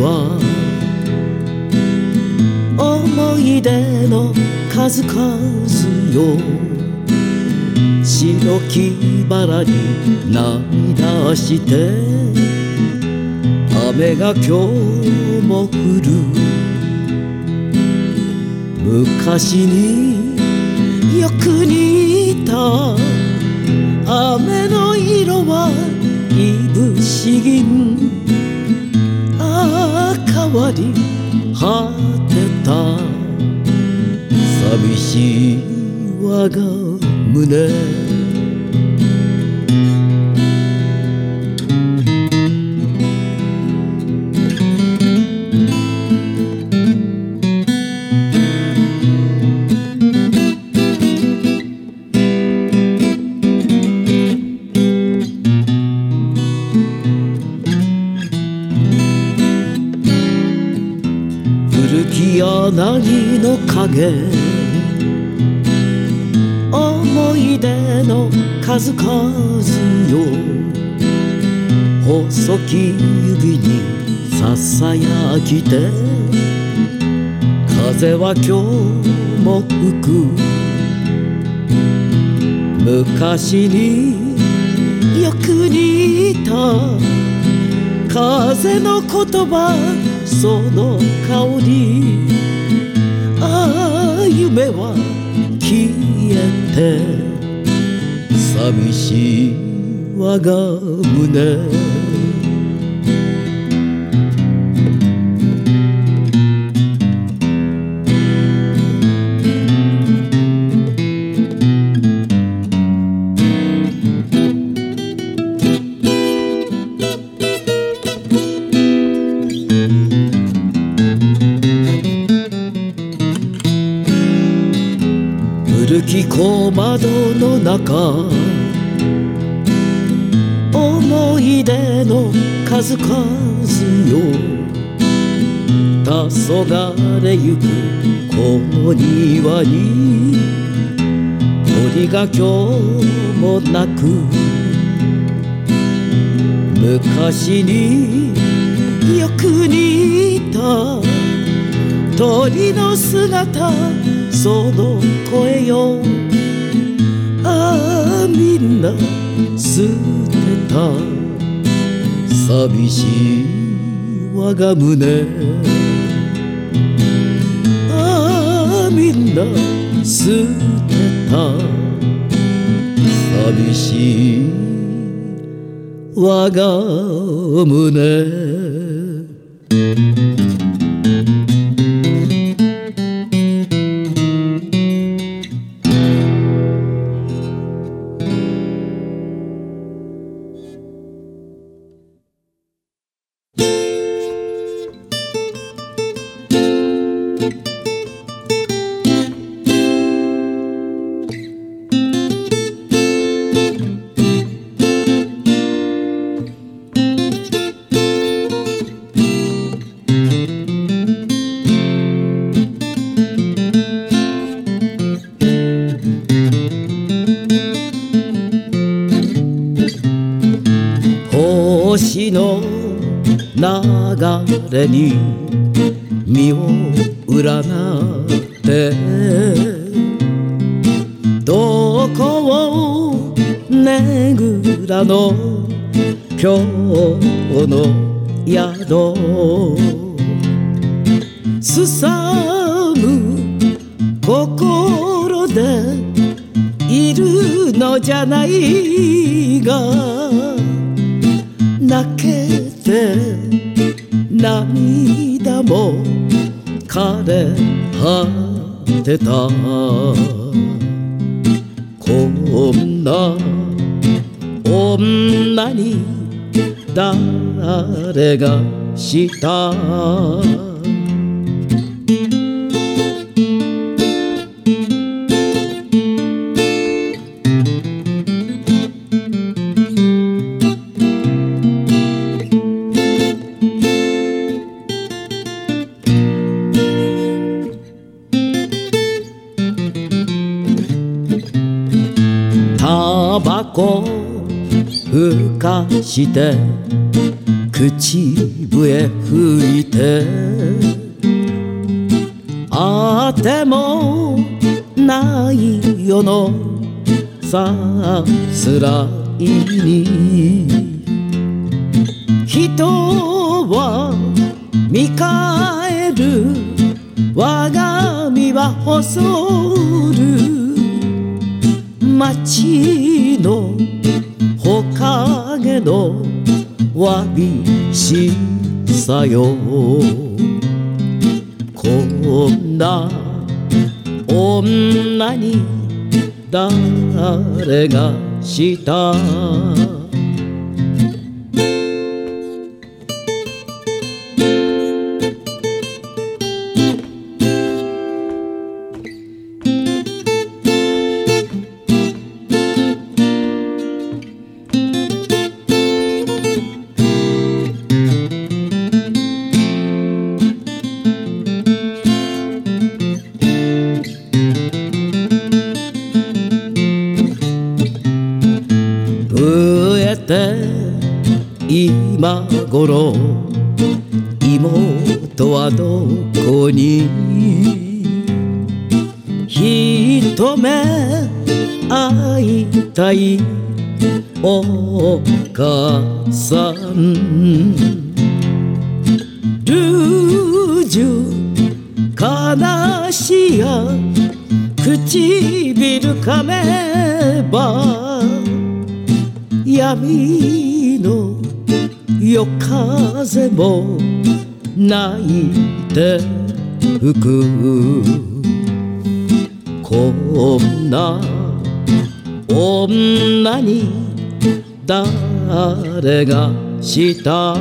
は。思い出の数々よ。白きバラに涙して。雨が今日も降る。昔によく似た。雨の色はいぶし銀。わり果てた。寂しい我が胸。影思い出の数々よ。細き指にささやきて。風は今日も吹く。昔によく似た。風の言葉その香り夢は消えて寂しい我が胸。の中思い出の数々よ。黄昏ゆくこの庭に。鳥が今日も鳴く。昔によく似た。鳥の姿その声よ。ああみんな捨てた。寂しい我が胸。ああみんな捨てた。寂しい我が胸。れに身を占って。どこをねぐらの今日の宿。すさむ心でいるのじゃないが。も枯れ果てた。こんな女に誰がした？して口笛吹いて。あてもないよのさすらいに。人は見返る。我が身は細る。町ののわびしさよ。こんな女に誰がした？て今頃妹はどこに？一目会いたいお母さん。ルージュ悲しや唇噛めば闇の夜風も泣いて吹く。こんな女に誰がした？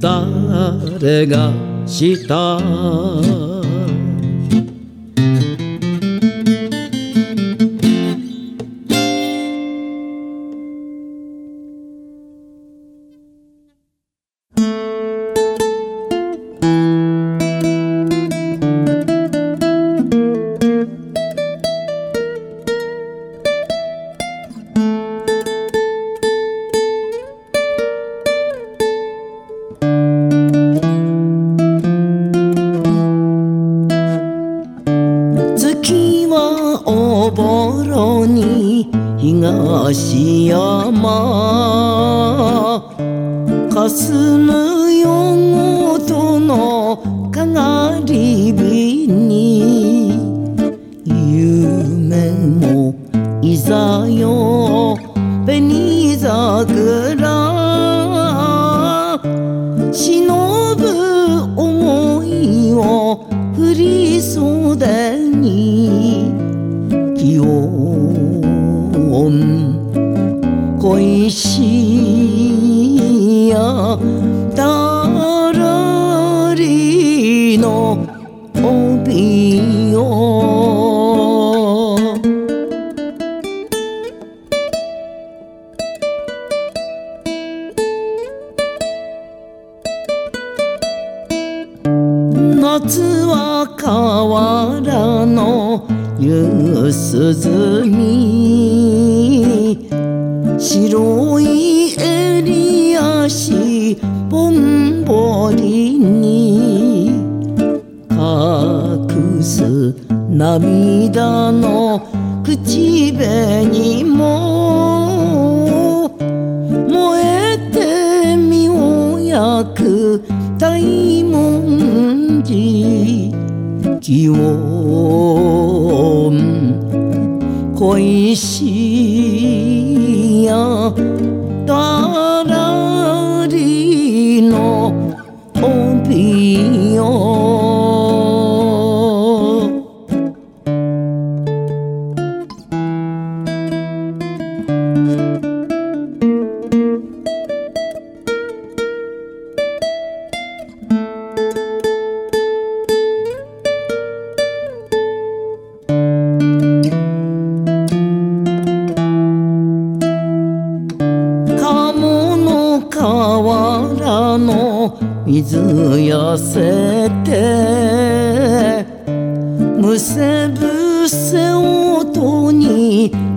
誰がした？大文字気温恋しい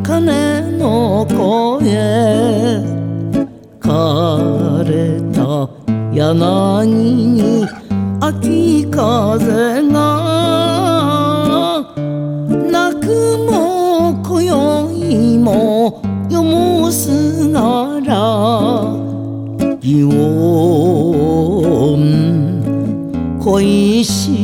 鐘の声枯れた柳に秋風が泣くも今宵もよもすなら祇園恋し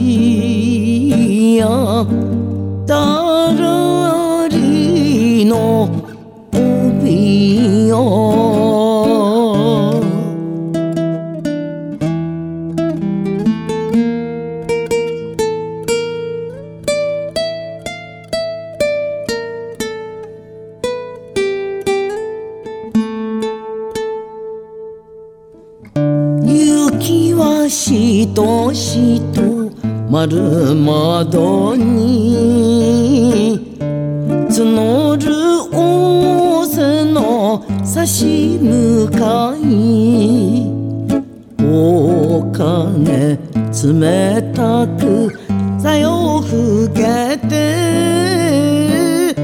丸窓に募る大勢の差し向かいお金冷たくさよふけて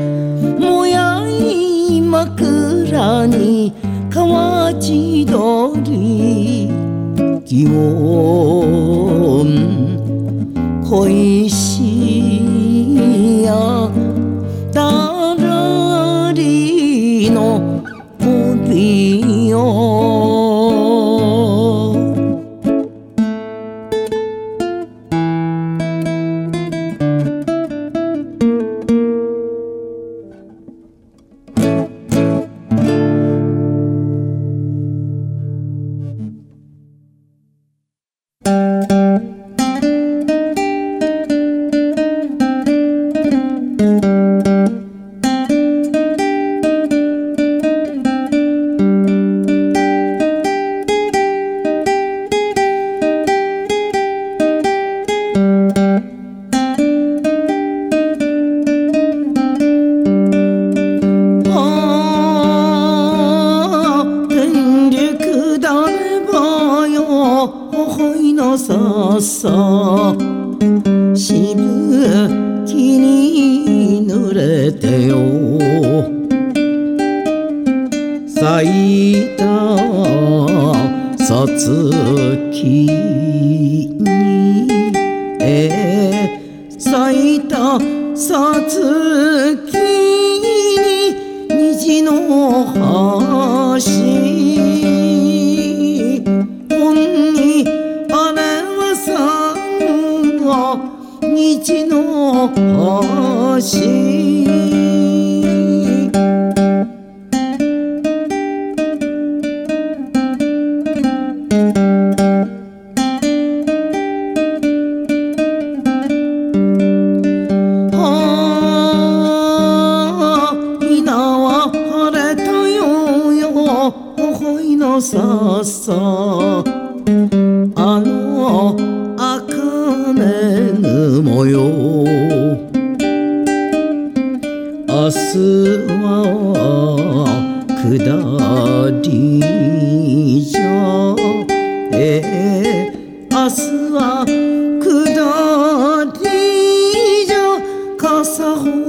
もやい枕に河内鳥気を我一星。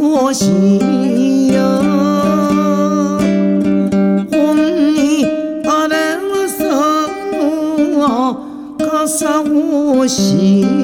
무엇이여? 언니 아래서 가사오시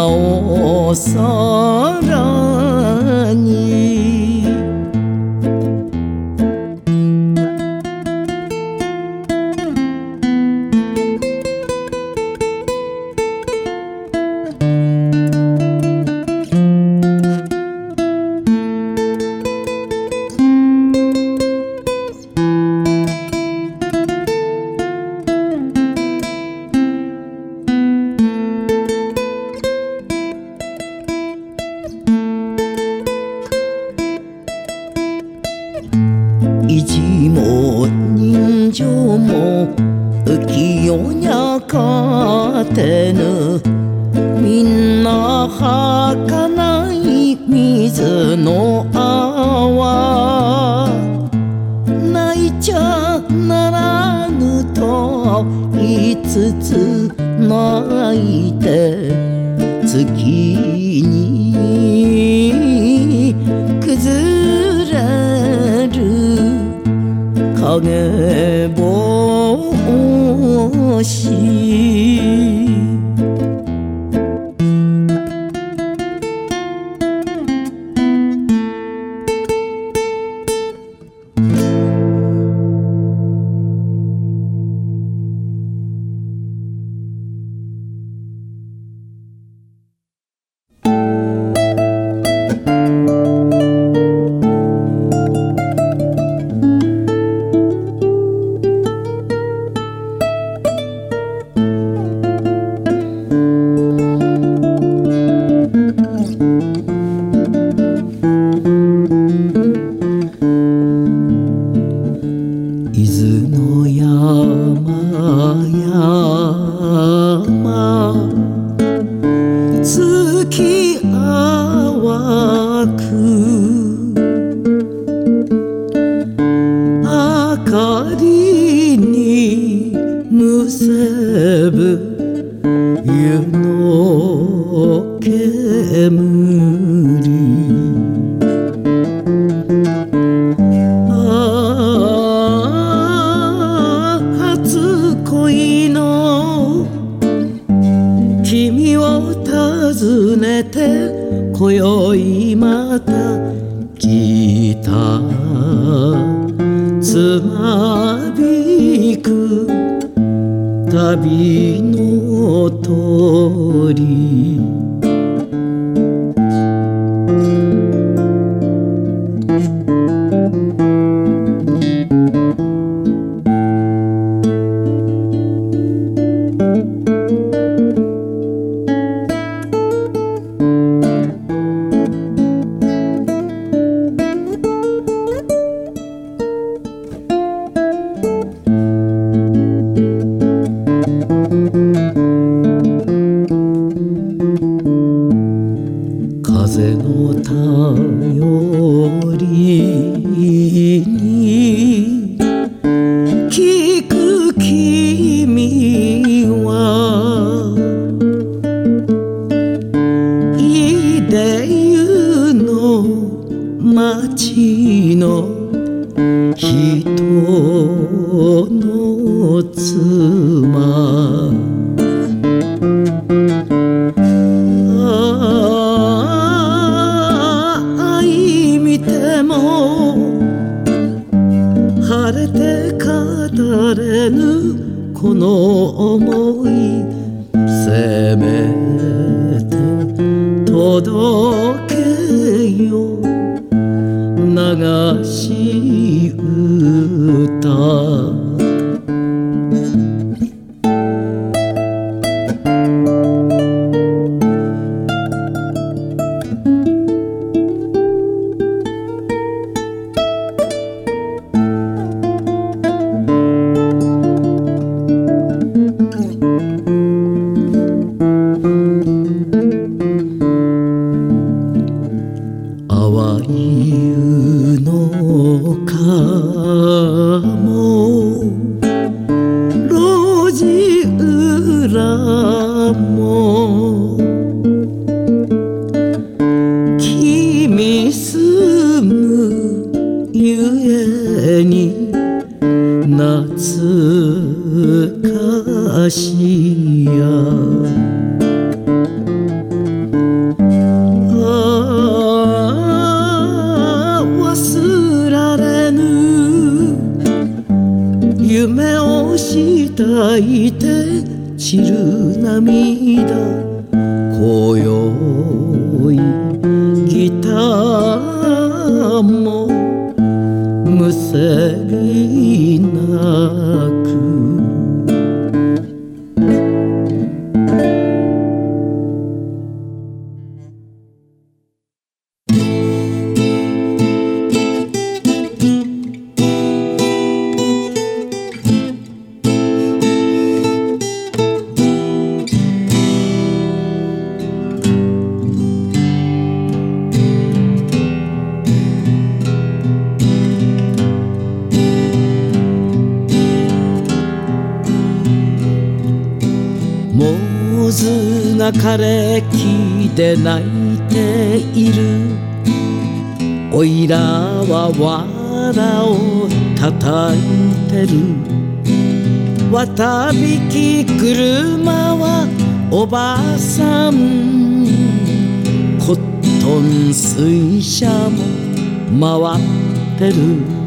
màu xó rơi いつつ泣いて月に崩れる影帽子伊豆の山ぬ裏も君住むゆえに懐かしや。ああ忘られぬ夢をしたいて。散る涙今宵ギターもむせびな枯れ木で泣いている。おいらは藁を叩いてる。渡引き車はおばあさん。コットン水車も回ってる。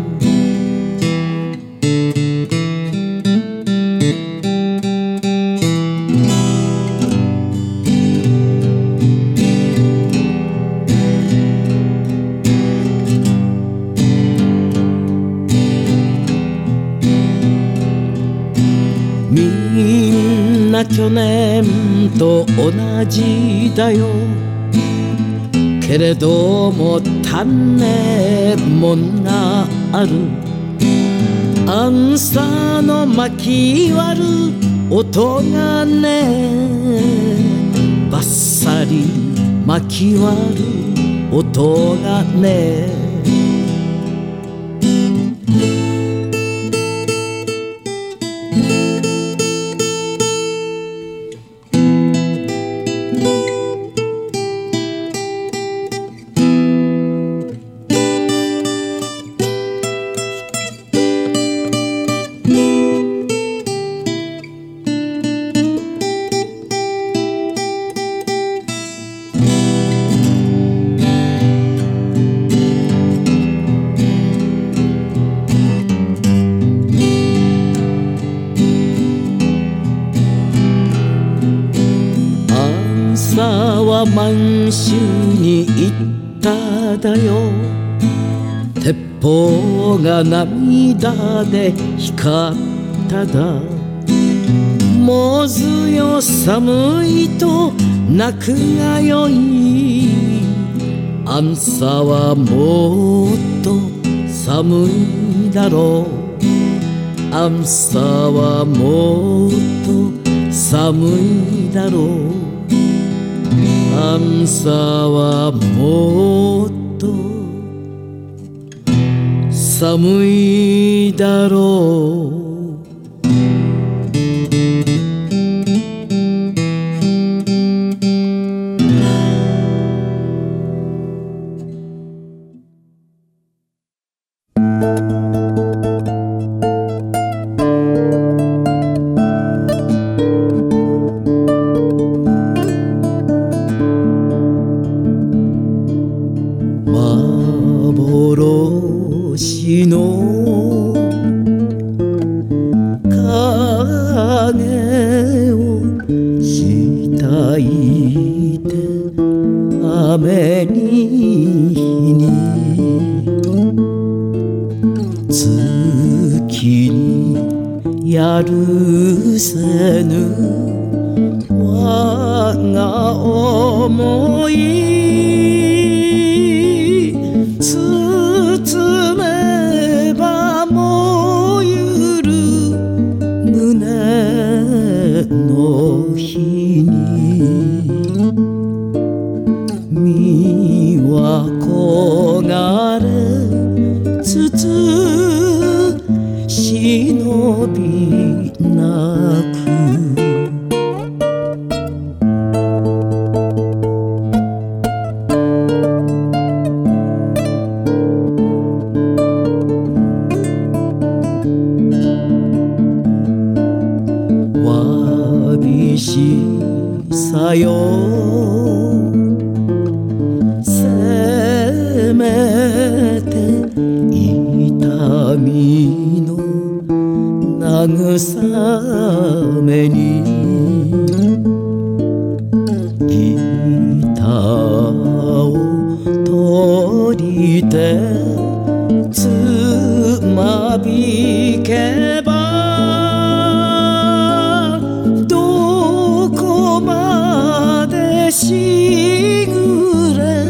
な去年と同じだよ。けれども種もんがある。アンサーの巻き割る音がね。バッサリ巻き割る音がね。州に行っただよ。鉄砲が涙で光っただ。もずよ寒いと泣くがよい。あんさはもっと寒いだろう。あんさはもっと寒いだろう。寒さはもっと寒いだろう。つまびけばどこまでしぐれ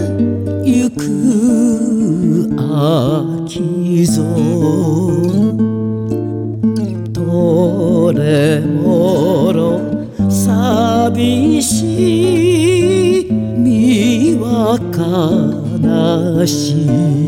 ゆく秋ぞ。どれもろ寂しい見分か ah